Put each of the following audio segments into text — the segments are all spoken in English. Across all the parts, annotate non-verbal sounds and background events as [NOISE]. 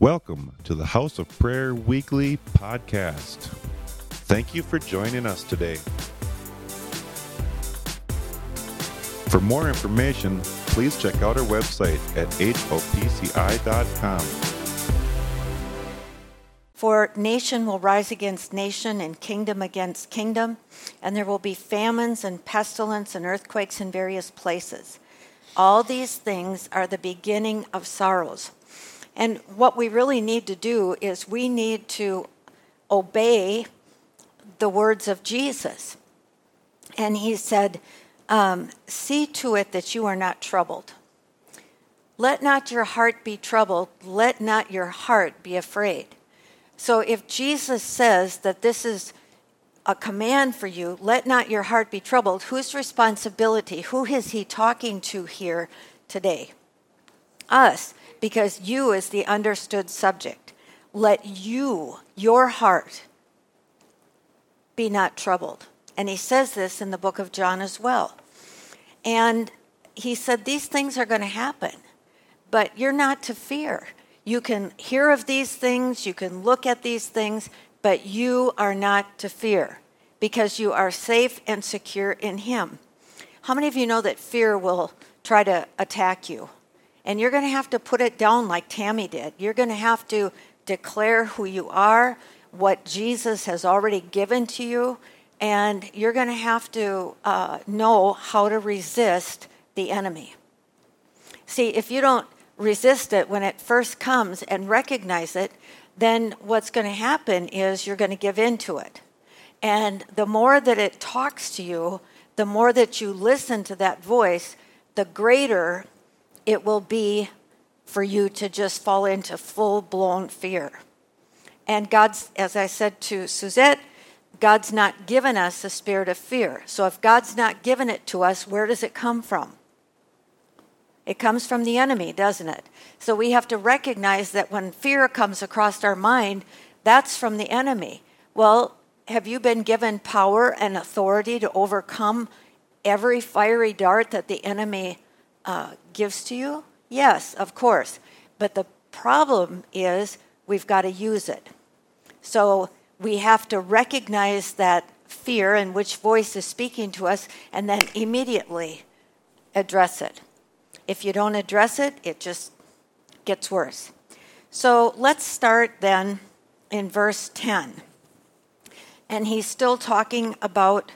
Welcome to the House of Prayer Weekly podcast. Thank you for joining us today. For more information, please check out our website at hopci.com. For nation will rise against nation and kingdom against kingdom, and there will be famines and pestilence and earthquakes in various places. All these things are the beginning of sorrows. And what we really need to do is we need to obey the words of Jesus. And he said, um, See to it that you are not troubled. Let not your heart be troubled. Let not your heart be afraid. So if Jesus says that this is a command for you, let not your heart be troubled, whose responsibility? Who is he talking to here today? Us, because you is the understood subject. Let you, your heart, be not troubled. And he says this in the book of John as well. And he said, These things are going to happen, but you're not to fear. You can hear of these things, you can look at these things, but you are not to fear because you are safe and secure in Him. How many of you know that fear will try to attack you? And you're going to have to put it down like Tammy did. You're going to have to declare who you are, what Jesus has already given to you, and you're going to have to uh, know how to resist the enemy. See, if you don't resist it when it first comes and recognize it, then what's going to happen is you're going to give in to it. And the more that it talks to you, the more that you listen to that voice, the greater it will be for you to just fall into full blown fear. And God's, as I said to Suzette, God's not given us a spirit of fear. So if God's not given it to us, where does it come from? It comes from the enemy, doesn't it? So we have to recognize that when fear comes across our mind, that's from the enemy. Well, have you been given power and authority to overcome every fiery dart that the enemy uh, gives to you? Yes, of course. But the problem is we've got to use it. So we have to recognize that fear and which voice is speaking to us and then immediately address it. If you don't address it, it just gets worse. So let's start then in verse 10. And he's still talking about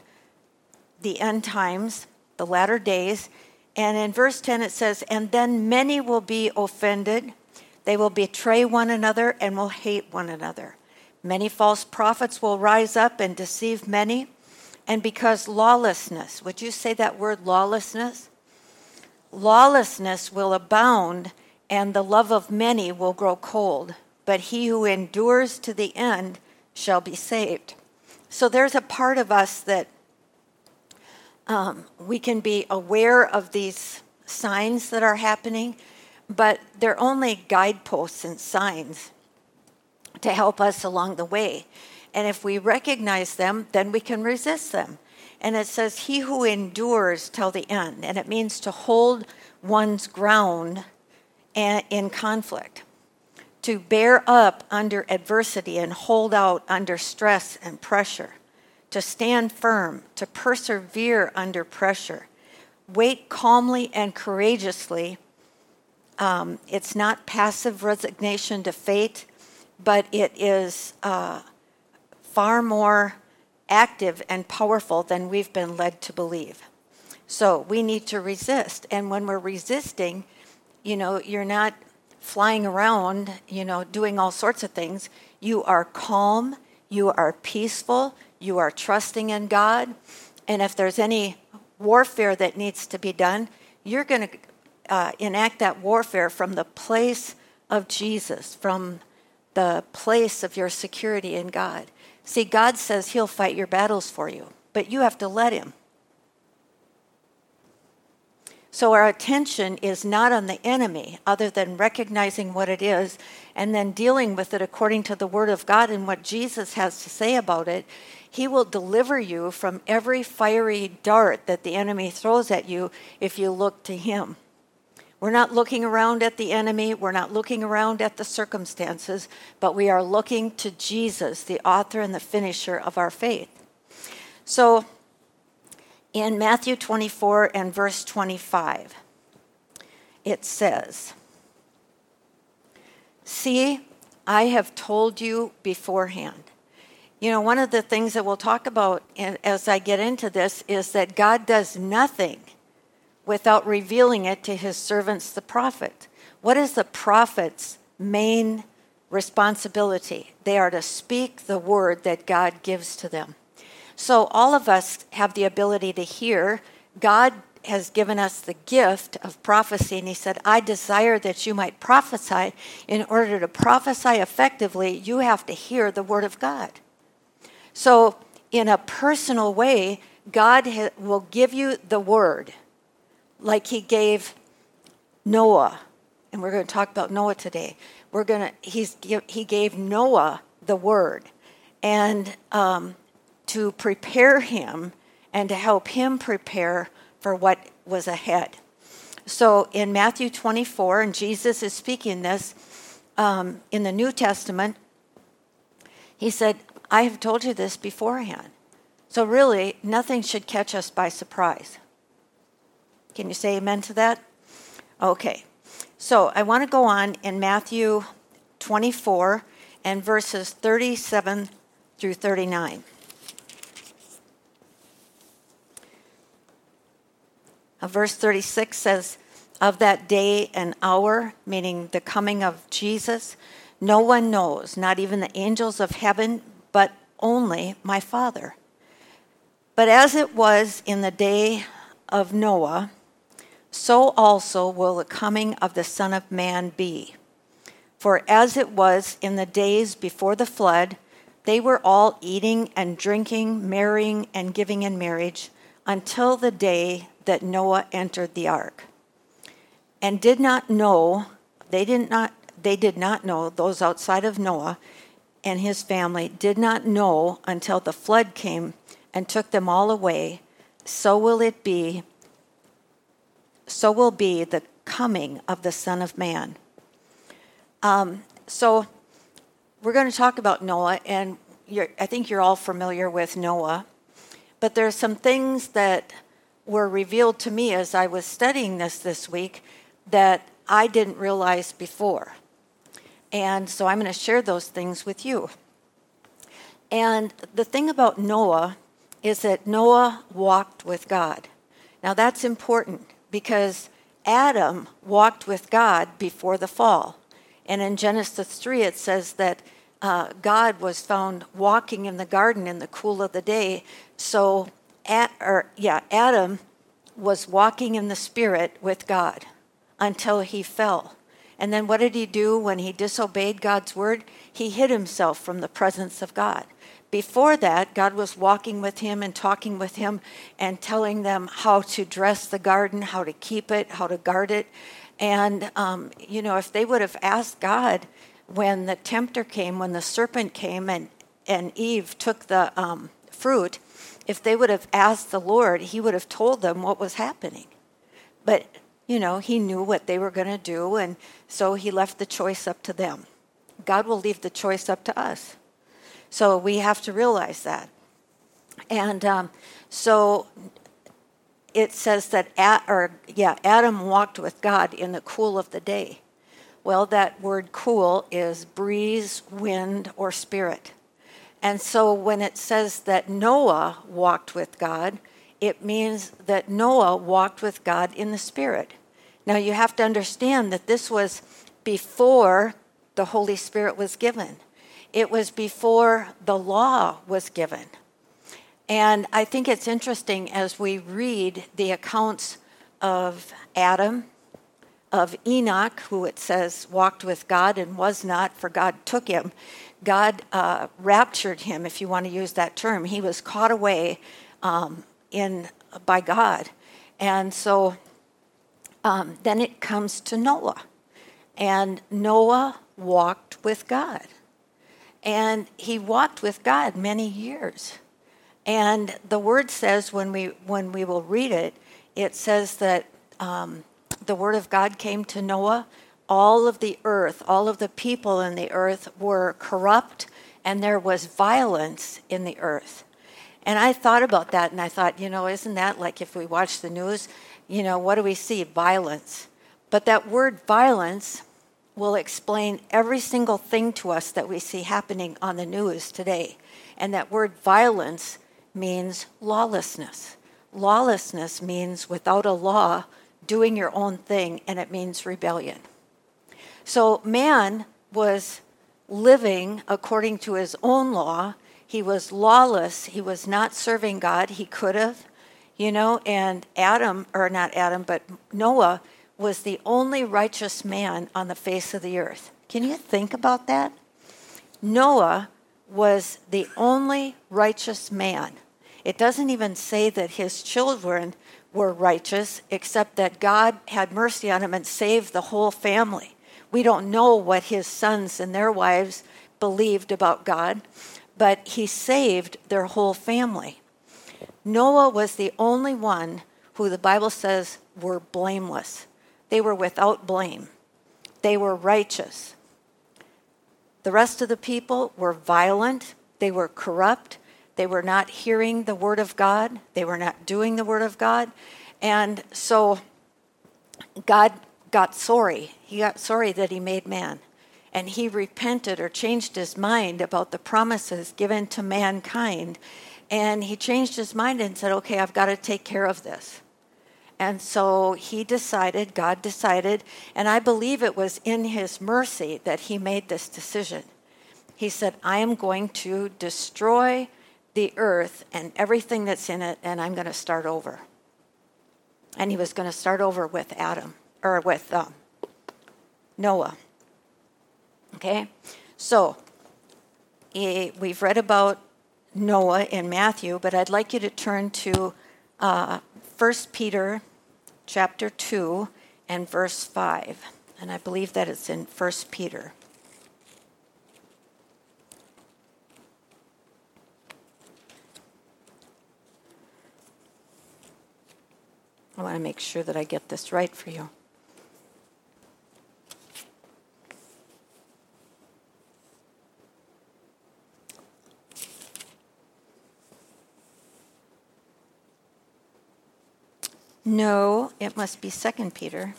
the end times, the latter days. And in verse 10 it says, And then many will be offended. They will betray one another and will hate one another. Many false prophets will rise up and deceive many. And because lawlessness, would you say that word lawlessness? lawlessness will abound, and the love of many will grow cold. But he who endures to the end shall be saved. So there's a part of us that um, we can be aware of these signs that are happening, but they're only guideposts and signs to help us along the way. And if we recognize them, then we can resist them. And it says, He who endures till the end. And it means to hold one's ground in conflict, to bear up under adversity and hold out under stress and pressure, to stand firm, to persevere under pressure, wait calmly and courageously. Um, it's not passive resignation to fate, but it is uh, far more active and powerful than we've been led to believe. So we need to resist. And when we're resisting, you know, you're not flying around, you know, doing all sorts of things. You are calm, you are peaceful, you are trusting in God. And if there's any warfare that needs to be done, you're going to uh, enact that warfare from the place of Jesus, from the place of your security in God. See, God says He'll fight your battles for you, but you have to let Him. So our attention is not on the enemy, other than recognizing what it is and then dealing with it according to the Word of God and what Jesus has to say about it. He will deliver you from every fiery dart that the enemy throws at you if you look to Him. We're not looking around at the enemy. We're not looking around at the circumstances, but we are looking to Jesus, the author and the finisher of our faith. So in Matthew 24 and verse 25, it says, See, I have told you beforehand. You know, one of the things that we'll talk about as I get into this is that God does nothing without revealing it to his servants, the prophet. What is the prophet's main responsibility? They are to speak the word that God gives to them. So, all of us have the ability to hear. God has given us the gift of prophecy, and He said, I desire that you might prophesy. In order to prophesy effectively, you have to hear the word of God. So, in a personal way, God will give you the word like he gave Noah, and we're going to talk about Noah today. We're going to he's he gave Noah the word, and um, to prepare him and to help him prepare for what was ahead. So in Matthew 24, and Jesus is speaking this um, in the New Testament, he said, I have told you this beforehand. So really, nothing should catch us by surprise. Can you say amen to that? Okay. So I want to go on in Matthew 24 and verses 37 through 39. Uh, verse 36 says, Of that day and hour, meaning the coming of Jesus, no one knows, not even the angels of heaven, but only my Father. But as it was in the day of Noah, so also will the coming of the Son of Man be. For as it was in the days before the flood, they were all eating and drinking, marrying and giving in marriage, until the day that Noah entered the ark. And did not know, they did not they did not know, those outside of Noah and his family did not know until the flood came and took them all away. So will it be so will be the coming of the Son of Man. Um, so we're going to talk about Noah, and I think you're all familiar with Noah. But there are some things that were revealed to me as I was studying this this week that I didn't realize before. And so I'm going to share those things with you. And the thing about Noah is that Noah walked with God. Now that's important because Adam walked with God before the fall. And in Genesis 3, it says that uh, God was found walking in the garden in the cool of the day. So, at, or, yeah, Adam was walking in the Spirit with God until he fell. And then what did he do when he disobeyed God's word? He hid himself from the presence of God. Before that, God was walking with him and talking with him and telling them how to dress the garden, how to keep it, how to guard it. And, um, you know, if they would have asked God when the tempter came, when the serpent came and, and Eve took the um, fruit, if they would have asked the Lord, he would have told them what was happening. But, you know, he knew what they were going to do, and so he left the choice up to them. God will leave the choice up to us. So we have to realize that. And um, so it says that, at, or yeah, Adam walked with God in the cool of the day. Well, that word cool is breeze, wind, or spirit. And so when it says that Noah walked with God, it means that Noah walked with God in the spirit. Now you have to understand that this was before the Holy Spirit was given. It was before the law was given. And I think it's interesting as we read the accounts of Adam, of Enoch, who it says walked with God and was not, for God took him. God uh, raptured him, if you want to use that term. He was caught away um, in by God, and so um, then it comes to Noah, and Noah walked with God. And he walked with God many years. And the word says when we when we will read it, it says that um, the word of God came to Noah, all of the earth, all of the people in the earth were corrupt and there was violence in the earth. And I thought about that and I thought, you know, isn't that like if we watch the news, you know, what do we see? Violence. But that word violence will explain every single thing to us that we see happening on the news today. And that word violence means lawlessness. Lawlessness means without a law, doing your own thing, and it means rebellion. So man was living according to his own law. He was lawless. He was not serving God. He could have, you know, and Adam, or not Adam, but Noah was the only righteous man on the face of the earth. Can you think about that? Noah was the only righteous man. It doesn't even say that his children were righteous, except that God had mercy on him and saved the whole family. We don't know what his sons and their wives believed about God, but he saved their whole family. Noah was the only one who the Bible says were blameless. They were without blame. They were righteous. The rest of the people were violent. They were corrupt. They were not hearing the word of God. They were not doing the word of God. And so God got sorry. He got sorry that he made man. And he repented or changed his mind about the promises given to mankind. And he changed his mind and said, okay, I've got to take care of this. And so he decided, God decided, and I believe it was in his mercy that he made this decision. He said, I am going to destroy the earth and everything that's in it, and I'm going to start over. And he was going to start over with Adam or with um, Noah. Okay? So, we've read about Noah in Matthew, but I'd like you to turn to uh, 1 Peter chapter 2 and verse 5. And I believe that it's in 1 Peter. I want to make sure that I get this right for you. No, it must be 2 Peter.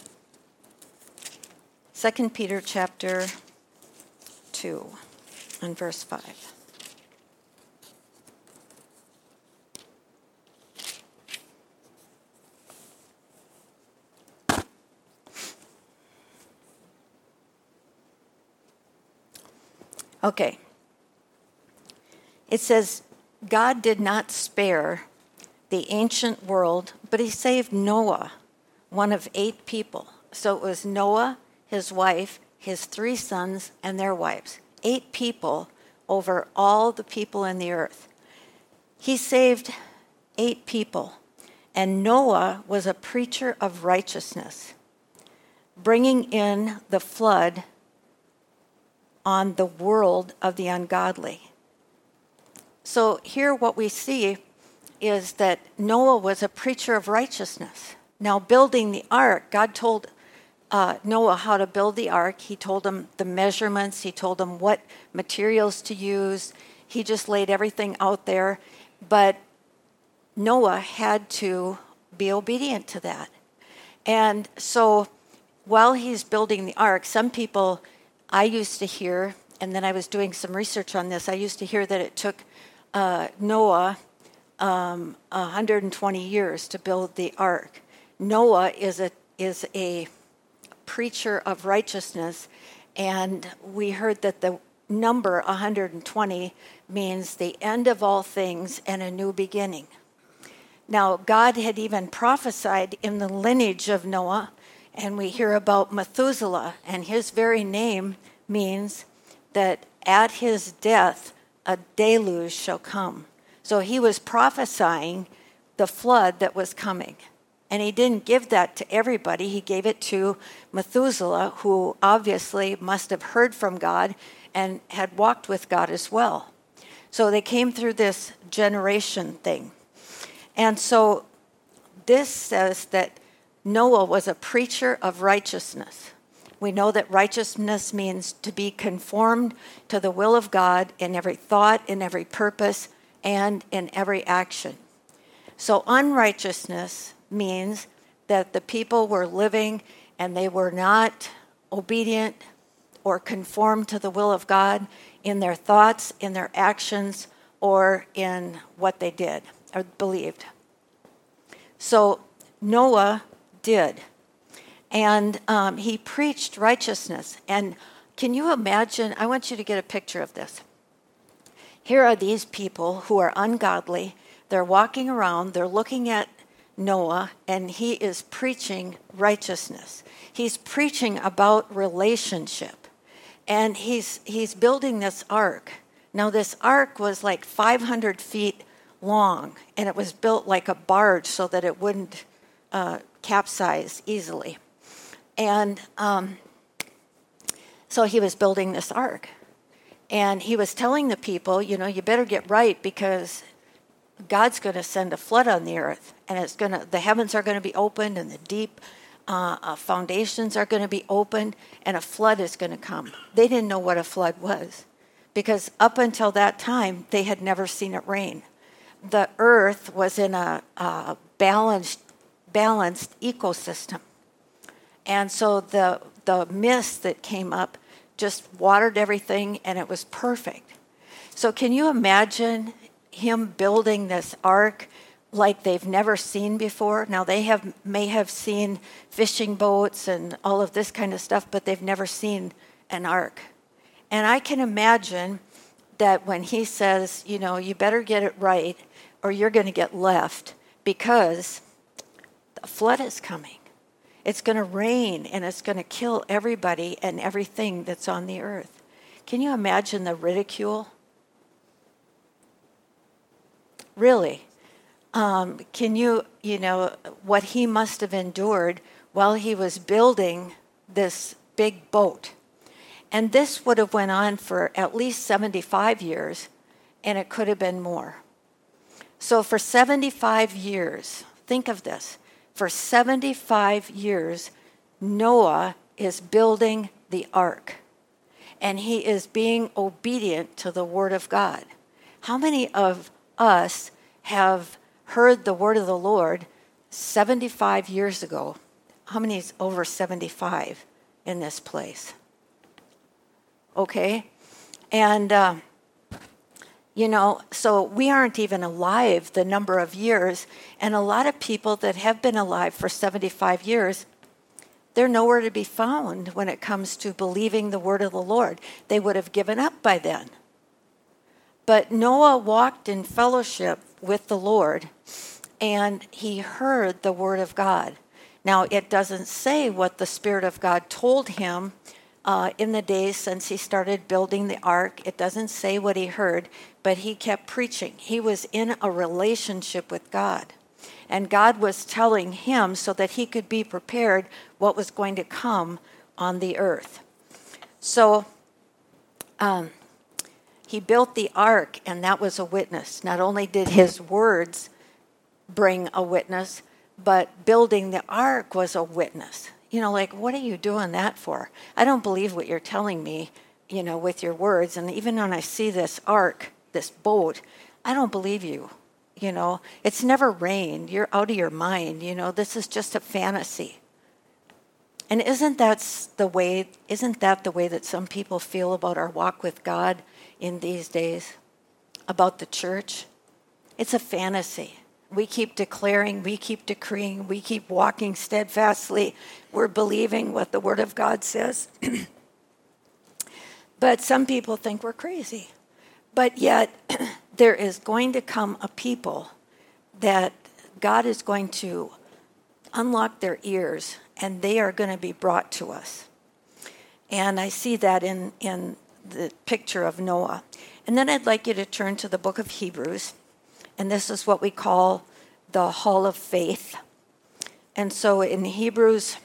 2 Peter chapter 2 and verse 5. Okay. It says, God did not spare the ancient world, but he saved Noah, one of eight people. So it was Noah, his wife, his three sons, and their wives. Eight people over all the people in the earth. He saved eight people, and Noah was a preacher of righteousness, bringing in the flood on the world of the ungodly. So, here what we see is that Noah was a preacher of righteousness. Now, building the ark, God told uh, Noah how to build the ark. He told him the measurements, he told him what materials to use. He just laid everything out there. But Noah had to be obedient to that. And so while he's building the ark, some people I used to hear, and then I was doing some research on this, I used to hear that it took uh, Noah um, 120 years to build the ark. Noah is a is a preacher of righteousness, and we heard that the number 120 means the end of all things and a new beginning. Now, God had even prophesied in the lineage of Noah, and we hear about Methuselah, and his very name means that at his death a deluge shall come. So he was prophesying the flood that was coming. And he didn't give that to everybody. He gave it to Methuselah, who obviously must have heard from God and had walked with God as well. So they came through this generation thing. And so this says that Noah was a preacher of righteousness. We know that righteousness means to be conformed to the will of God in every thought, in every purpose, and in every action. So, unrighteousness means that the people were living and they were not obedient or conformed to the will of God in their thoughts, in their actions, or in what they did or believed. So Noah did. And um, he preached righteousness. And can you imagine? I want you to get a picture of this. Here are these people who are ungodly. They're walking around, they're looking at Noah, and he is preaching righteousness. He's preaching about relationship. And he's, he's building this ark. Now, this ark was like 500 feet long, and it was built like a barge so that it wouldn't uh, capsize easily. And um, so he was building this ark. And he was telling the people, you know, you better get right because God's going to send a flood on the earth, and it's going to the heavens are going to be opened, and the deep uh, uh, foundations are going to be opened, and a flood is going to come. They didn't know what a flood was, because up until that time they had never seen it rain. The earth was in a, a balanced balanced ecosystem, and so the the mist that came up just watered everything, and it was perfect. So can you imagine him building this ark like they've never seen before. Now they have may have seen fishing boats and all of this kind of stuff, but they've never seen an ark. And I can imagine that when he says, you know, you better get it right or you're going to get left because the flood is coming. It's going to rain and it's going to kill everybody and everything that's on the earth. Can you imagine the ridicule? Really? Um, can you, you know, what he must have endured while he was building this big boat? And this would have went on for at least 75 years, and it could have been more. So for 75 years, think of this. For 75 years, Noah is building the ark, and he is being obedient to the word of God. How many of us have heard the word of the Lord 75 years ago. How many is over 75 in this place? Okay? And, uh, you know, so we aren't even alive the number of years. And a lot of people that have been alive for 75 years, they're nowhere to be found when it comes to believing the word of the Lord. They would have given up by then. But Noah walked in fellowship with the Lord and he heard the word of God. Now, it doesn't say what the Spirit of God told him uh, in the days since he started building the ark. It doesn't say what he heard, but he kept preaching. He was in a relationship with God. And God was telling him so that he could be prepared what was going to come on the earth. So, um, he built the ark, and that was a witness. Not only did his words bring a witness, but building the ark was a witness. You know, like, what are you doing that for? I don't believe what you're telling me, you know, with your words. And even when I see this ark, this boat, I don't believe you. You know, it's never rained. You're out of your mind. You know, this is just a fantasy. And isn't that the way? Isn't that the way that some people feel about our walk with God? in these days about the church. It's a fantasy. We keep declaring, we keep decreeing, we keep walking steadfastly. We're believing what the Word of God says. [CLEARS THROAT] but some people think we're crazy. But yet, [CLEARS THROAT] there is going to come a people that God is going to unlock their ears and they are going to be brought to us. And I see that in, in the picture of Noah. And then I'd like you to turn to the book of Hebrews, and this is what we call the Hall of Faith. And so in Hebrews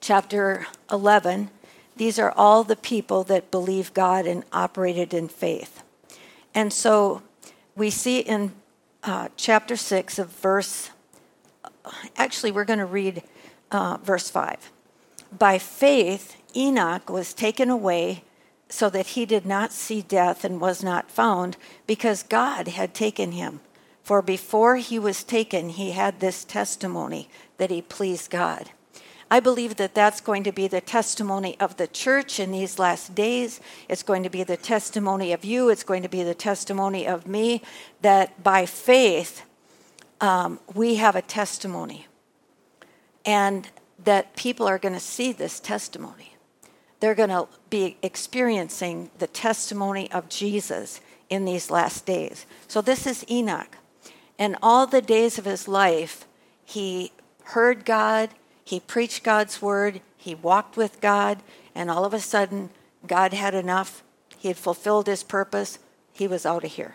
chapter 11, these are all the people that believe God and operated in faith. And so we see in uh, chapter 6 of verse actually, we're going to read uh, verse 5. By faith, Enoch was taken away so that he did not see death and was not found because God had taken him. For before he was taken, he had this testimony that he pleased God. I believe that that's going to be the testimony of the church in these last days. It's going to be the testimony of you. It's going to be the testimony of me that by faith um, we have a testimony. And that people are going to see this testimony. They're going to be experiencing the testimony of Jesus in these last days. So, this is Enoch. And all the days of his life, he heard God, he preached God's word, he walked with God, and all of a sudden, God had enough. He had fulfilled his purpose. He was out of here.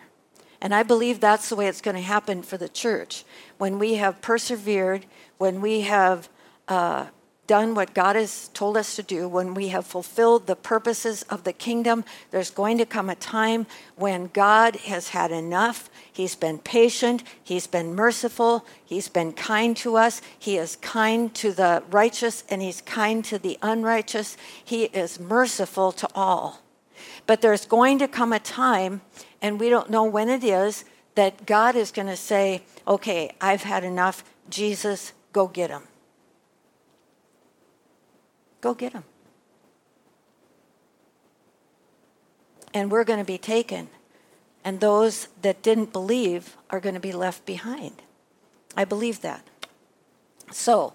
And I believe that's the way it's going to happen for the church. When we have persevered, when we have uh, done what God has told us to do, when we have fulfilled the purposes of the kingdom, there's going to come a time when God has had enough. He's been patient, He's been merciful, He's been kind to us. He is kind to the righteous and He's kind to the unrighteous. He is merciful to all. But there's going to come a time, and we don't know when it is, that God is going to say, Okay, I've had enough. Jesus, go get him. Go get them. And we're going to be taken. And those that didn't believe are going to be left behind. I believe that. So,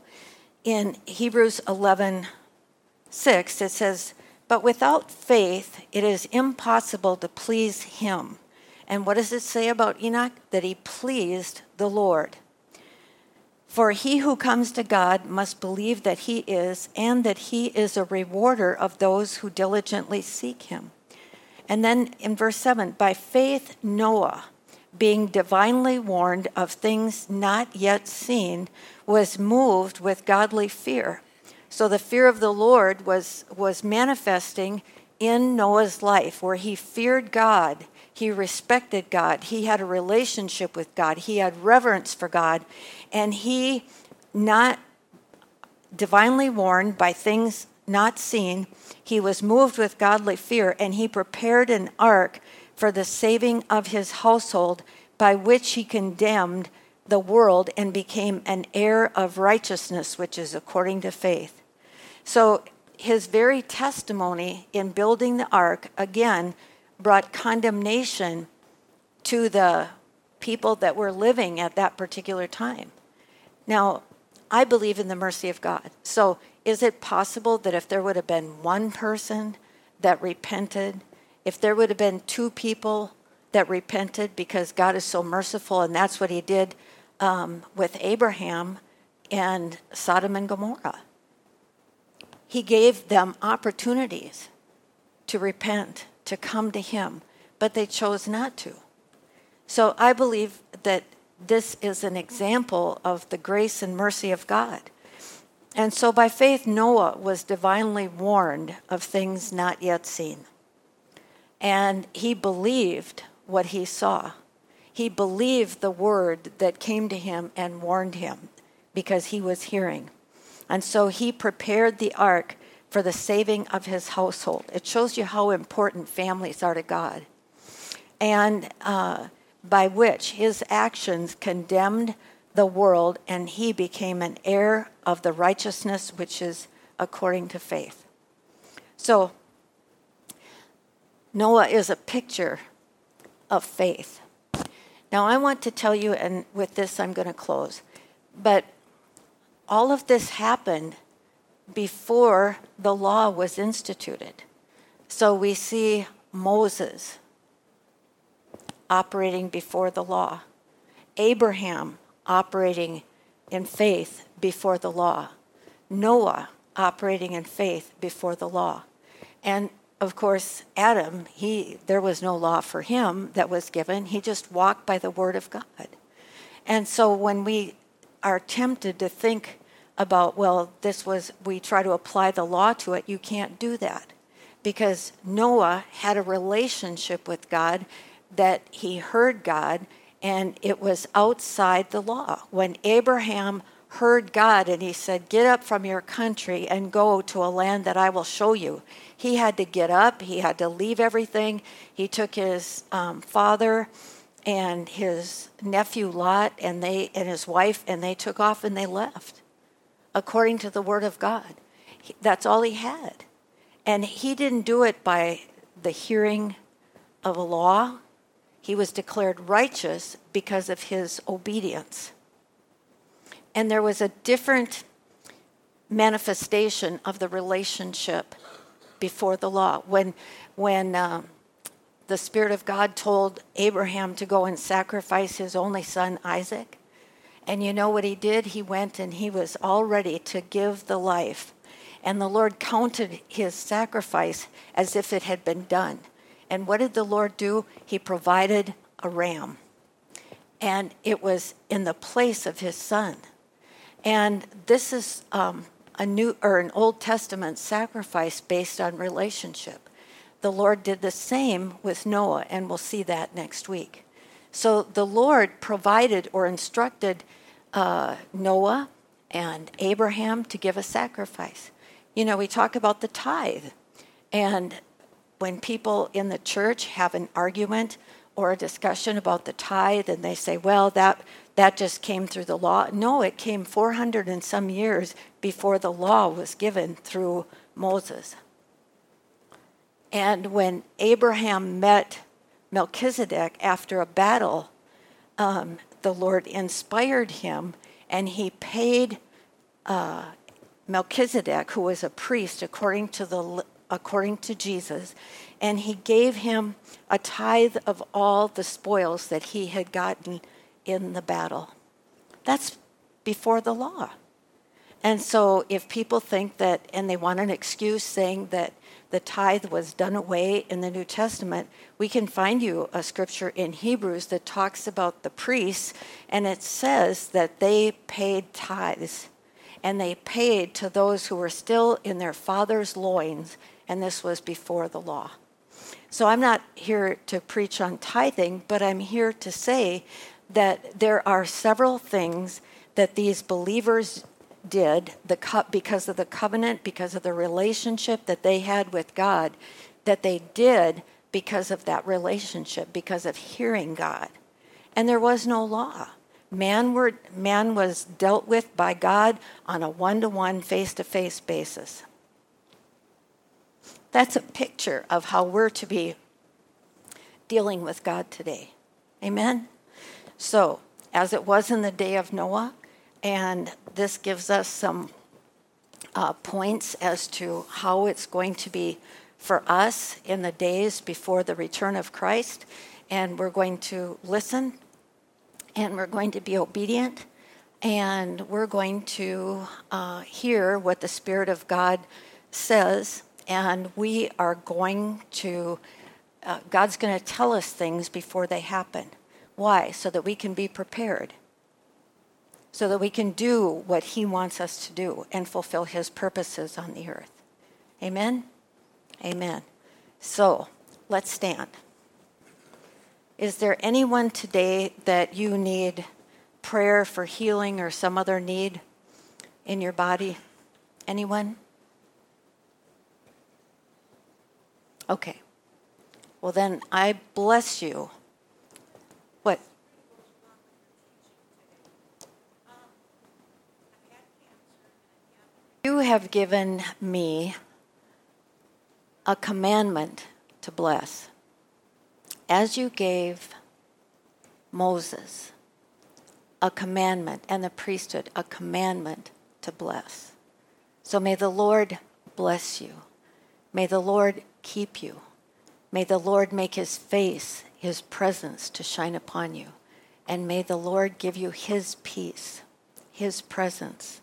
in Hebrews 11 6, it says, But without faith, it is impossible to please him. And what does it say about Enoch? That he pleased the Lord. For he who comes to God must believe that he is, and that he is a rewarder of those who diligently seek him. And then in verse 7 by faith, Noah, being divinely warned of things not yet seen, was moved with godly fear. So the fear of the Lord was, was manifesting in Noah's life, where he feared God he respected God. He had a relationship with God. He had reverence for God. And he, not divinely warned by things not seen, he was moved with godly fear and he prepared an ark for the saving of his household, by which he condemned the world and became an heir of righteousness, which is according to faith. So his very testimony in building the ark, again, brought condemnation to the people that were living at that particular time. Now, I believe in the mercy of God. So, is it possible that if there would have been one person that repented, if there would have been two people that repented because God is so merciful, and that's what He did um, with Abraham and Sodom and Gomorrah? He gave them opportunities to repent to come to Him, but they chose not to. So I believe that this is an example of the grace and mercy of God. And so by faith, Noah was divinely warned of things not yet seen. And he believed what he saw. He believed the word that came to him and warned him because he was hearing. And so he prepared the ark for the saving of his household. It shows you how important families are to God. And uh, by which his actions condemned the world, and he became an heir of the righteousness which is according to faith. So, Noah is a picture of faith. Now, I want to tell you, and with this I'm going to close, but all of this happened before the law was instituted. So we see Moses operating before the law, Abraham operating in faith before the law, Noah operating in faith before the law. And of course, Adam, he there was no law for him that was given. He just walked by the word of God. And so when we are tempted to think about, well, this was, we try to apply the law to it. You can't do that because Noah had a relationship with God that he heard God and it was outside the law. When Abraham heard God and he said, Get up from your country and go to a land that I will show you. He had to get up, he had to leave everything. He took his um, father and his nephew Lot and they and his wife and they took off and they left according to the word of God. He, that's all he had. And he didn't do it by the hearing of a law. He was declared righteous because of his obedience. And there was a different manifestation of the relationship before the law. When, when um, the Spirit of God told Abraham to go and sacrifice his only son, Isaac. And you know what he did? He went and he was all ready to give the life. And the Lord counted his sacrifice as if it had been done. And what did the Lord do? He provided a ram. And it was in the place of his son. And this is um, a new or an Old Testament sacrifice based on relationship the Lord did the same with Noah, and we'll see that next week. So the Lord provided or instructed uh, Noah and Abraham to give a sacrifice. You know, we talk about the tithe, and when people in the church have an argument or a discussion about the tithe, and they say, "Well, that that just came through the law." No, it came 400 and some years before the law was given through Moses. And when Abraham met Melchizedek after a battle, um, the Lord inspired him and he paid uh, Melchizedek, who was a priest according to, the, according to Jesus, and he gave him a tithe of all the spoils that he had gotten in the battle. That's before the law. And so if people think that, and they want an excuse saying that the tithe was done away in the New Testament, we can find you a scripture in Hebrews that talks about the priests, and it says that they paid tithes, and they paid to those who were still in their father's loins, and this was before the law. So I'm not here to preach on tithing, but I'm here to say that there are several things that these believers did the co- because of the covenant, because of the relationship that they had with God, that they did because of that relationship, because of hearing God. And there was no law. Man, were, man was dealt with by God on a one to one, face to face basis. That's a picture of how we're to be dealing with God today. Amen? So, as it was in the day of Noah, and this gives us some uh, points as to how it's going to be for us in the days before the return of Christ. And we're going to listen and we're going to be obedient and we're going to uh, hear what the Spirit of God says. And we are going to, uh, God's going to tell us things before they happen. Why? So that we can be prepared so that we can do what He wants us to do and fulfill His purposes on the earth. Amen? Amen. So let's stand. Is there anyone today that you need prayer for healing or some other need in your body? Anyone? Okay. Well, then I bless you. What? You have given me a commandment to bless, as you gave Moses a commandment and the priesthood a commandment to bless. So may the Lord bless you. May the Lord keep you. May the Lord make his face, his presence to shine upon you. And may the Lord give you his peace, his presence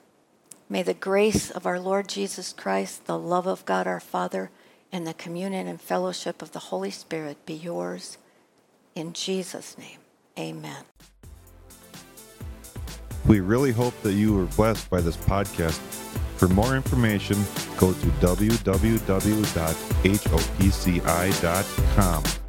May the grace of our Lord Jesus Christ, the love of God our Father, and the communion and fellowship of the Holy Spirit be yours. In Jesus' name, amen. We really hope that you were blessed by this podcast. For more information, go to www.hopci.com.